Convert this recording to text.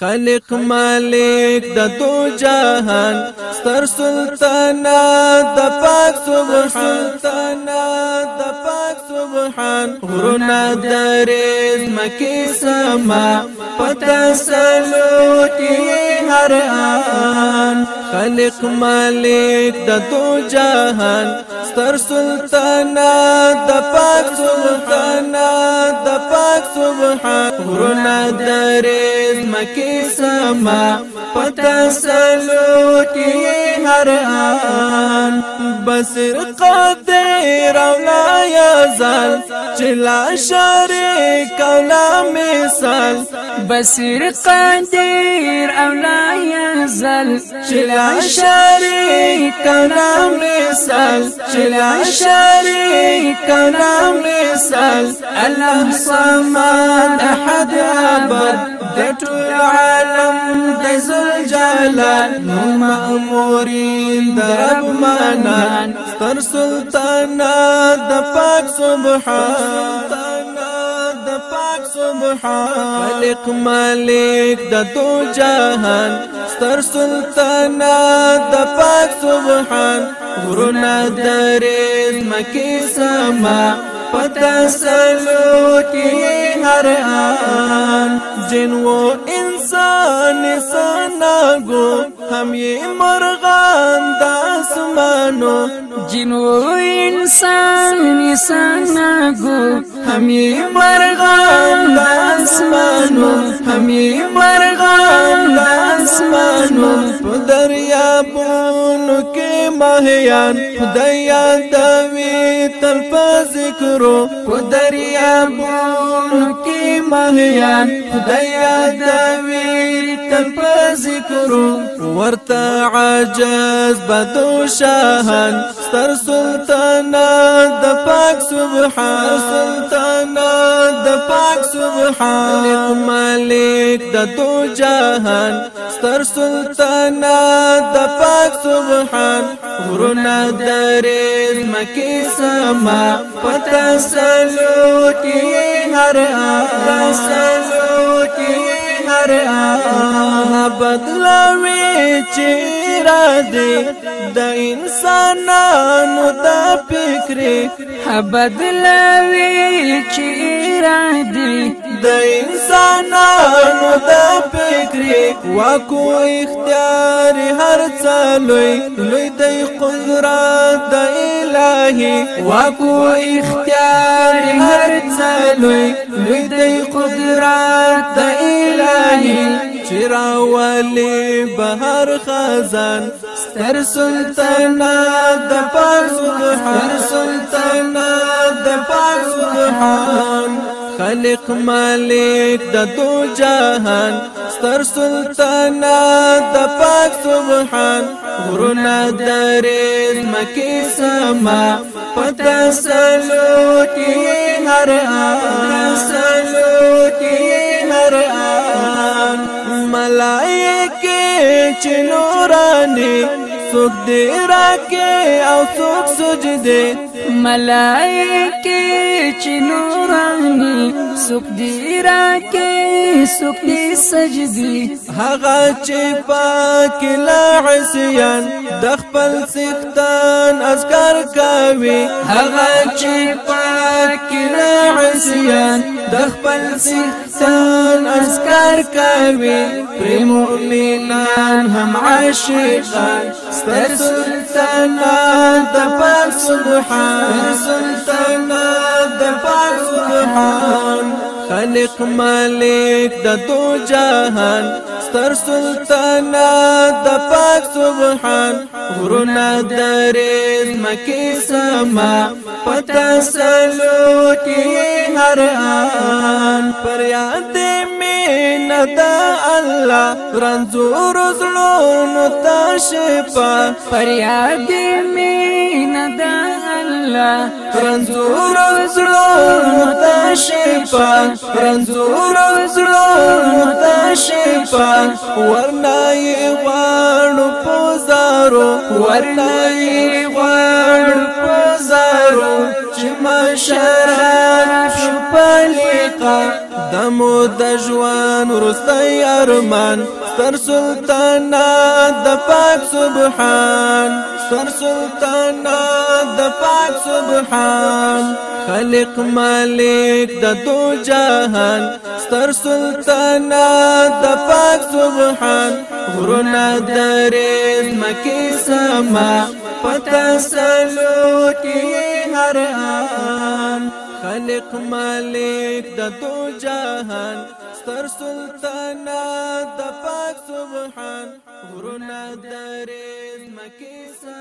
خلق مالک د دو جهان ستر سلطان د پاک سبحان سلطان د پاک سبحان غرنا درز مکی سما پتا سلوتی هر آن خلق مالک د دو جهان ستر سلطان د پاک سبحان د پاک سبحان غرنا درز مکی سما پتا سلو کی هر آن بسر قدر اولا یزل چلا شرکا وصل بسير قدير او لا يزل شلع شريك ولا مثل شلع شريك ولا مثل الله صمد احد ابد دټ العالم د الجلال نوم امورين درب منان ستر سلطان دفاق سبحان سبحان ملک مالک د دو جهان ستر سلطنت د پاک سبحان غرنا درې مکی سما پتا سلو کی هر آن جن و انسان سنا گو هم یہ مرغان مسلمانو جنو انسان انسان ناگو همی مرغان داسمانو همی مرغان داسمانو پدریا بونو کې ماهیان خدایا دوی تل په ذکرو پدریا بونو کې مهیان خدایا داویر تل په ذکرو ورته عجز بدو شاهان ستر سلطان د پاک سبحان سلطان د پاک سبحان مالک د دو جهان ستر سلطان د پاک سبحان غرنا درې مکی سما پتا سلوټي هر آ سلوټي هر آ بدلوي چیرې دې د انسانانو د فکر حبدلوي چیرې رادي دا د انسانانو د فکر واکو اختیار هر څلوي لوي دا قدرات دا الهي واكو اختیار هر څلوي لوي دا قدرات دا الهي والي بهر خزان ستر سلطنات دا فاق سبحان ستر سلطنات دا فاق سبحان خالق مالک د دو جهان ستر سلطان د پاک سبحان غرنا درې مکی سما پتا سلو کی هر آن سلو کی هر آن ملائکه چنورانی سوک دی راکه او سوک سجده ملائکه چې نورانی سوک دی راکه سوک دی سجدي هغه چې پاک لا عصيان د خپل سختان اذکار کوي هغه چې پاک لا عصيان د خپل سختان اذکار کوي پر مؤمنان هم عاشقان ستر سلطانا د پاک سبحان سلطانا د پاک سبحان خالق مالک د دو جهان ستر سلطانا د پاک سبحان غرونا درې مکی سما پتا سلو کی هر آن پر یاد دا الله رنزور زړونو ته شپه فریاد مين دا الله رنزور زړونو ته شپه رنزور زړونو ته شپه ورنای غواړو پوزارو ورنای غواړو پوزارو چې ما شراب شپه دمو دجوان رستي ارمان سر سلطان د پاک سبحان سر سلطان د پاک سبحان خالق مالک د دو جهان سر سلطان د پاک سبحان غرنا درې مکی سما پتا سلو کی هر آن خلق مالک د دو جهان ستر سلطان د پاک سبحان غرونه درې مکه